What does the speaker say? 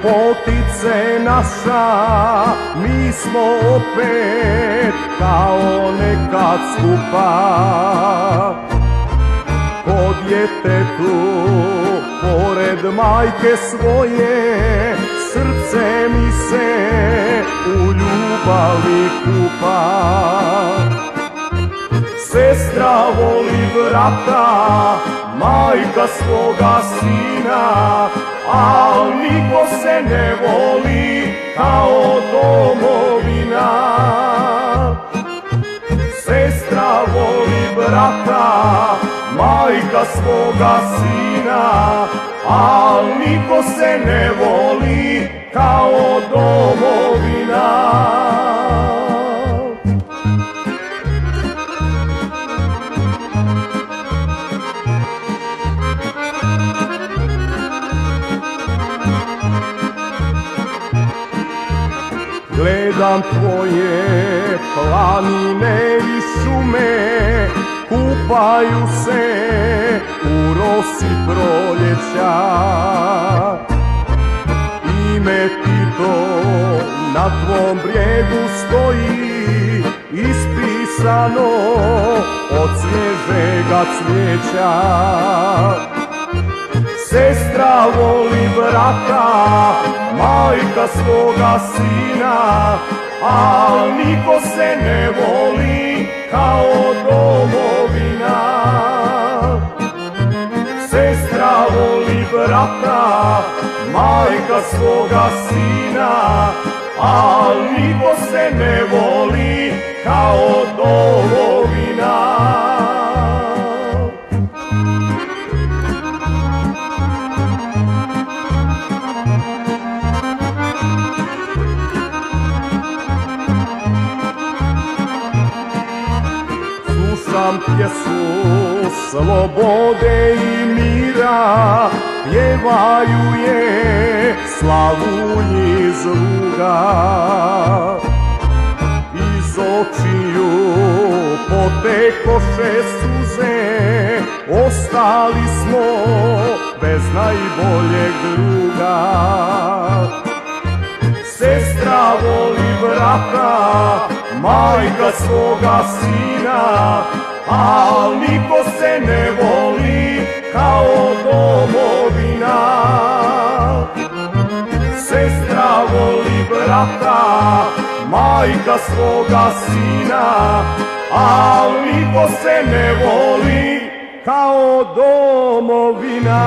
ljepotice naša, mi smo opet kao nekad skupa. Ko djetetu, pored majke svoje, srce mi se u ljubavi kupa. Sestra voli brata, majka svoga sina, al niko se ne voli kao domovina. Sestra voli brata, majka svoga sina, al niko se ne voli kao domovina. Gledam tvoje planine i šume Kupaju se u rosi proljeća. Ime ti to na tvom brijegu stoji Ispisano od svježega cvijeća. Sestra voli brata, majka svoga sina, a niko se ne voli kao domovina. Sestra voli brata, majka svoga sina, a niko se ne voli kao domovina. Slušam pjesmu slobode i mira, pjevaju je slavu iz luga. Iz očiju potekoše suze, ostali smo bez najboljeg druga. Sestra voli brata, majka svoga sina, al niko se ne voli kao domovina. Sestra voli brata, majka svoga sina, al niko se ne voli kao domovina.